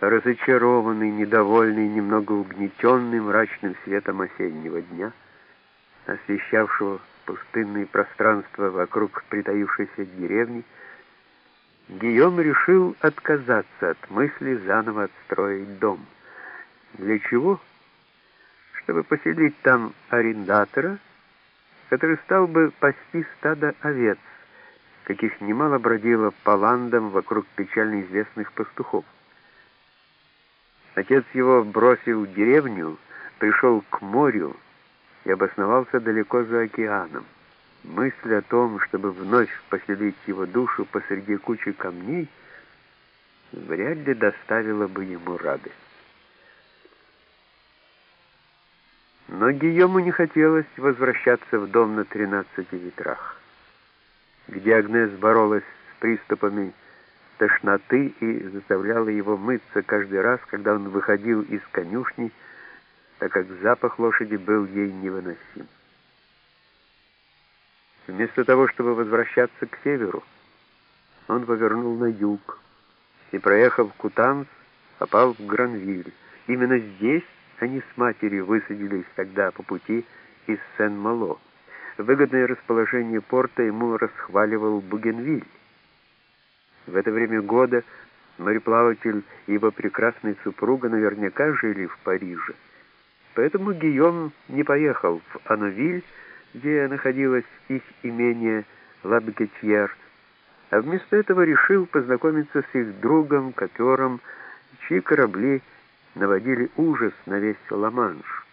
разочарованный, недовольный, немного угнетенный мрачным светом осеннего дня, освещавшего пустынные пространства вокруг притаившейся деревни, Гийом решил отказаться от мысли заново отстроить дом. Для чего? Чтобы поселить там арендатора, который стал бы пасти стадо овец, каких немало бродило по ландам вокруг печально известных пастухов. Отец его бросил деревню, пришел к морю и обосновался далеко за океаном. Мысль о том, чтобы вновь поселить его душу посреди кучи камней, вряд ли доставила бы ему радость. Но Гийому не хотелось возвращаться в дом на тринадцати ветрах, где Агнес боролась с приступами тошноты и заставляла его мыться каждый раз, когда он выходил из конюшни, так как запах лошади был ей невыносим. Вместо того, чтобы возвращаться к северу, он повернул на юг и, проехав Кутанс, попал в Гранвиль. Именно здесь они с матерью высадились тогда по пути из Сен-Мало. Выгодное расположение порта ему расхваливал Бугенвиль. В это время года мореплаватель и его прекрасная супруга наверняка жили в Париже. Поэтому Гийом не поехал в Ановиль, где находилось их имение Лабгетьер, а вместо этого решил познакомиться с их другом, которым чьи корабли наводили ужас на весь Ла-Манш.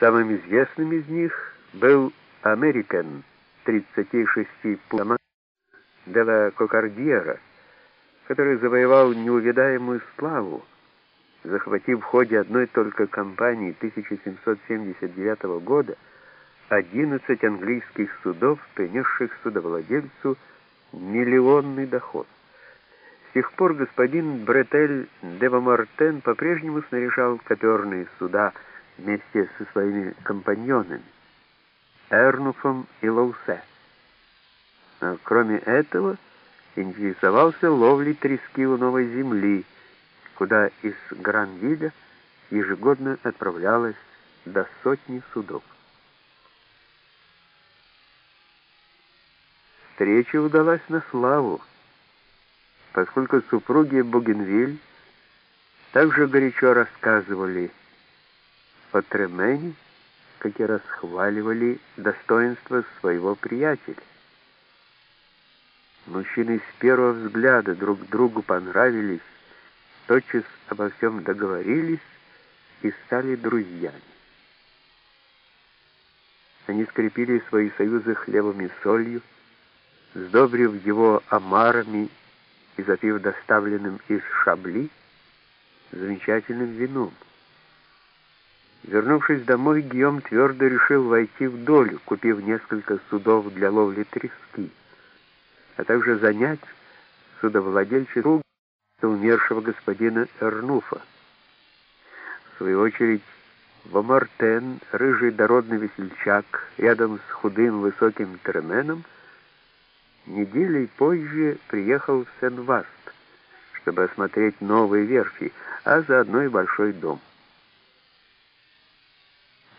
Самым известным из них был «Американ» 36 пудов Дела Кокардьера, который завоевал неувидаемую славу, захватив в ходе одной только кампании 1779 года 11 английских судов, принесших судовладельцу миллионный доход. С тех пор господин Бретель де Вамартен по-прежнему снаряжал коперные суда вместе со своими компаньонами Эрнуфом и Лоусе. Но кроме этого интересовался ловлей трески у новой земли, куда из Гранвиля ежегодно отправлялось до сотни судов. Встреча удалась на славу, поскольку супруги Бугенвиль также горячо рассказывали о Тремене, как и расхваливали достоинство своего приятеля. Мужчины с первого взгляда друг другу понравились, тотчас обо всем договорились и стали друзьями. Они скрепили свои союзы хлебом и солью, сдобрив его омарами и запив доставленным из Шабли замечательным вином. Вернувшись домой, Гийом твердо решил войти в долю, купив несколько судов для ловли трески, а также занять судовладельчий круг умершего господина Эрнуфа. В свою очередь, Вомартен, рыжий дородный весельчак, рядом с худым высоким Тременом, неделей позже приехал в Сен-Васт, чтобы осмотреть новые верфи, а заодно и большой дом.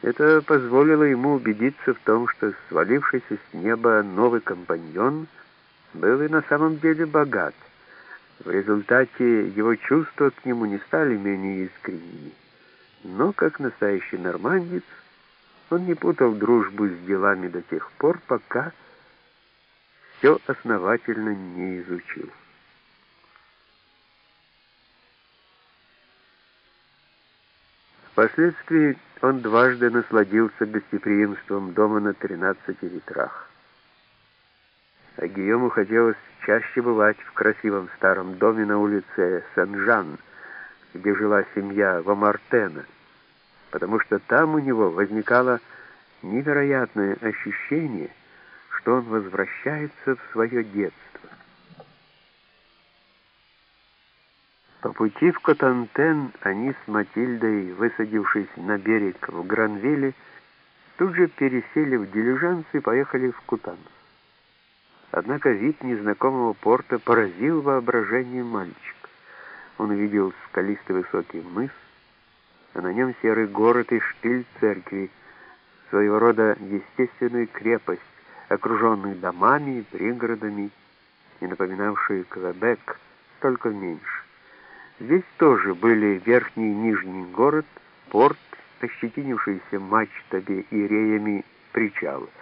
Это позволило ему убедиться в том, что свалившийся с неба новый компаньон был и на самом деле богат, в результате его чувства к нему не стали менее искренними. Но, как настоящий нормандец, он не путал дружбу с делами до тех пор, пока все основательно не изучил. Впоследствии он дважды насладился гостеприимством дома на тринадцати ветрах. А Гийому хотелось чаще бывать в красивом старом доме на улице Сен-Жан, где жила семья Вамартена, потому что там у него возникало невероятное ощущение, что он возвращается в свое детство. По пути в Котантен они с Матильдой, высадившись на берег в Гранвилле, тут же пересели в дилижанс и поехали в Кутанс. Однако вид незнакомого порта поразил воображение мальчика. он увидел скалистый высокий мыс, а на нем серый город и шпиль церкви, своего рода естественную крепость, окруженную домами и пригородами, и напоминавшую Квебек, только меньше. Здесь тоже были верхний и нижний город, порт, ощетинившийся мачтами и реями причал —